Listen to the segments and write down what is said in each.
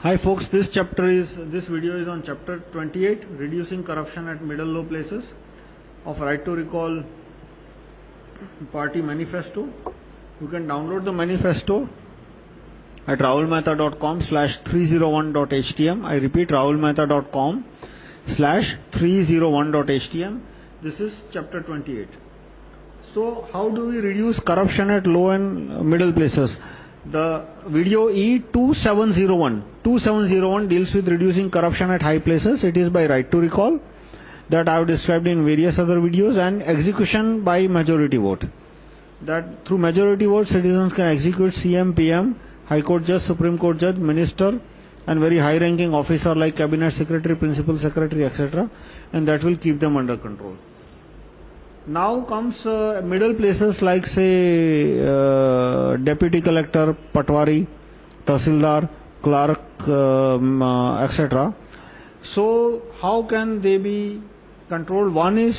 Hi folks, this chapter is, this video is on chapter 28, Reducing Corruption at Middle Low Places of Right to Recall Party Manifesto. You can download the manifesto at rahulmehta.com slash 301.htm. I repeat, rahulmehta.com slash 301.htm. This is chapter 28. So, how do we reduce corruption at low and middle places? The video E2701. 2701 deals with reducing corruption at high places. It is by right to recall that I have described in various other videos and execution by majority vote. That through majority vote, citizens can execute CM, PM, High Court Judge, Supreme Court Judge, Minister, and very high ranking officer like Cabinet Secretary, Principal Secretary, etc. And that will keep them under control. Now comes uh, middle places like, say, uh, Deputy Collector, Patwari, Tahsildar, Clerk, um, uh, etc. So, how can they be controlled? One is,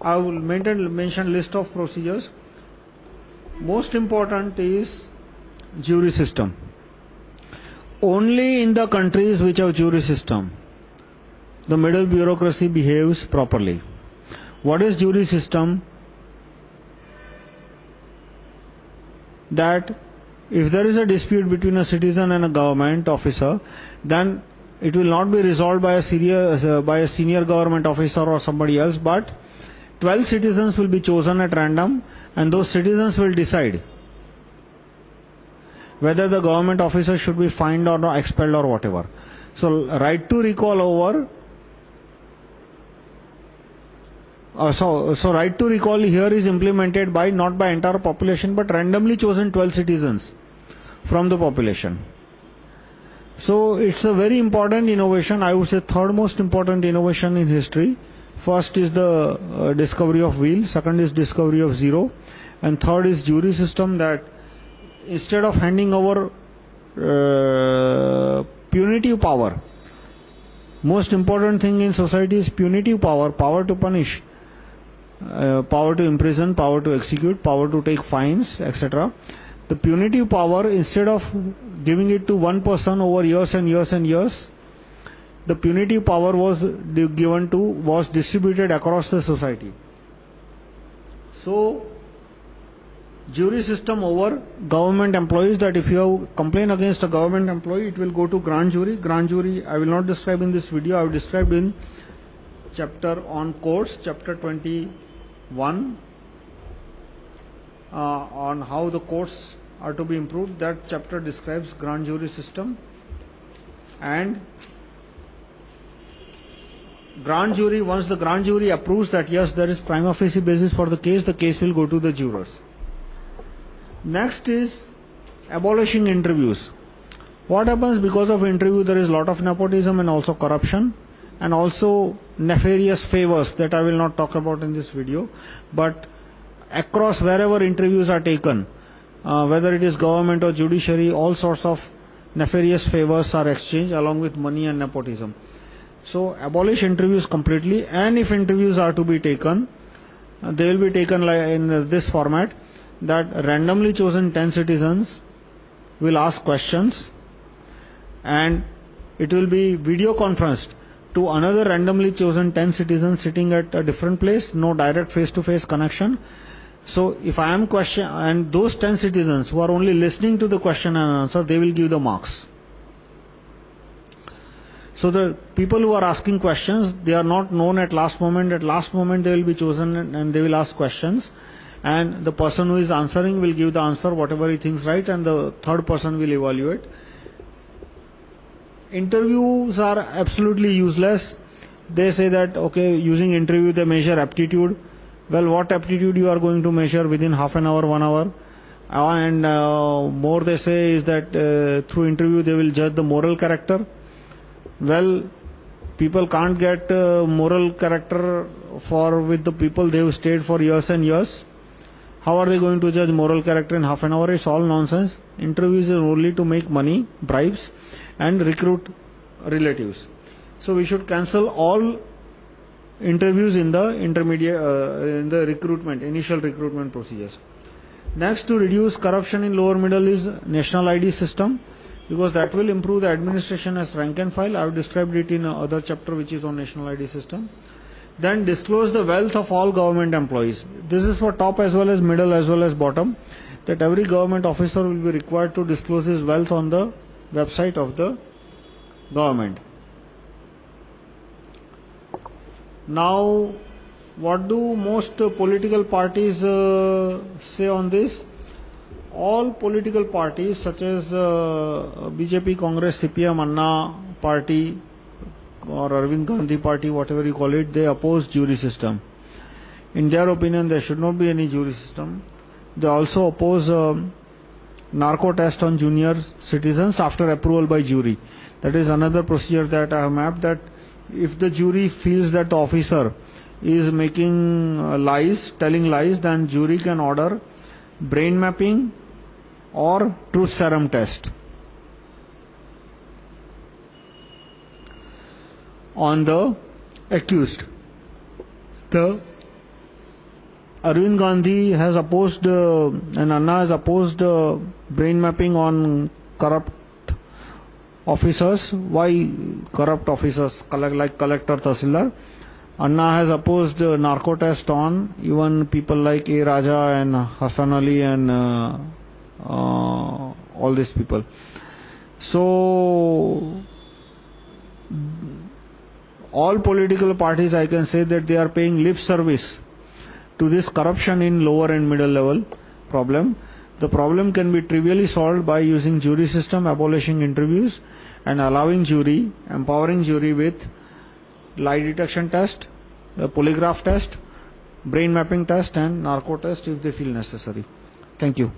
I will maintain, mention list of procedures. Most important is jury system. Only in the countries which have jury system, the middle bureaucracy behaves properly. What is jury system? That if there is a dispute between a citizen and a government officer, then it will not be resolved by a, serious, uh, by a senior government officer or somebody else, but 12 citizens will be chosen at random, and those citizens will decide whether the government officer should be fined or not, expelled or whatever. So, right to recall over Uh, so, so, right to recall here is implemented by not by entire population but randomly chosen 12 citizens from the population. So, it's a very important innovation. I would say, third most important innovation in history. First is the uh, discovery of wheel, second is discovery of zero, and third is jury system that instead of handing over uh, punitive power, most important thing in society is punitive power, power to punish. Uh, power to imprison, power to execute, power to take fines, etc. The punitive power, instead of giving it to one person over years and years and years, the punitive power was given to, was distributed across the society. So, jury system over government employees that if you have complaint against a government employee, it will go to grand jury. Grand jury, I will not describe in this video, I have described in chapter on courts, chapter 20 one uh, on how the courts are to be improved. That chapter describes grand jury system and grand jury, once the grand jury approves that yes, there is prima facie basis for the case, the case will go to the jurors. Next is abolishing interviews. What happens because of interview? There is a lot of nepotism and also corruption and also nefarious favors that I will not talk about in this video. But across wherever interviews are taken, uh, whether it is government or judiciary, all sorts of nefarious favors are exchanged along with money and nepotism. So, abolish interviews completely, and if interviews are to be taken, uh, they will be taken like in this format that randomly chosen 10 citizens will ask questions and it will be video conferenced to another randomly chosen 10 citizens sitting at a different place, no direct face to face connection. So, if I am question, and those 10 citizens who are only listening to the question and answer, they will give the marks. So, the people who are asking questions, they are not known at last moment. At last moment, they will be chosen and they will ask questions. And the person who is answering will give the answer, whatever he thinks right, and the third person will evaluate interviews are absolutely useless. They say that, okay, using interview they measure aptitude. Well, what aptitude you are going to measure within half an hour, one hour? Uh, and uh, more they say is that uh, through interview they will judge the moral character. Well, people can't get moral character for with the people they have stayed for years and years. How are they going to judge moral character in half an hour? It's all nonsense. Interviews are only to make money, bribes and recruit relatives. So we should cancel all interviews in the intermediate, uh, in the recruitment, initial recruitment procedures. Next, to reduce corruption in lower middle is national ID system. because that will improve the administration as rank and file. I have described it in another chapter which is on national ID system. Then disclose the wealth of all government employees. This is for top as well as middle as well as bottom. That every government officer will be required to disclose his wealth on the website of the government. Now, what do most political parties uh, say on this? All political parties such as uh, BJP, Congress, CPM, Anna party or Arvind Gandhi party, whatever you call it, they oppose jury system. In their opinion, there should not be any jury system. They also oppose um, narco test on junior citizens after approval by jury. That is another procedure that I have mapped that if the jury feels that the officer is making uh, lies, telling lies, then jury can order brain mapping or truth serum test. on the accused. The Arvind Gandhi has opposed uh, and Anna has opposed uh, brain mapping on corrupt officers. Why corrupt officers like collector Tahsildar? Anna has opposed uh, narco test on even people like A. Raja and Hassan Ali and uh, uh, all these people. So, all political parties, I can say that they are paying lip service to this corruption in lower and middle level problem. The problem can be trivially solved by using jury system, abolishing interviews, and allowing jury, empowering jury with lie detection test, polygraph test, brain mapping test, and narco test if they feel necessary. Thank you.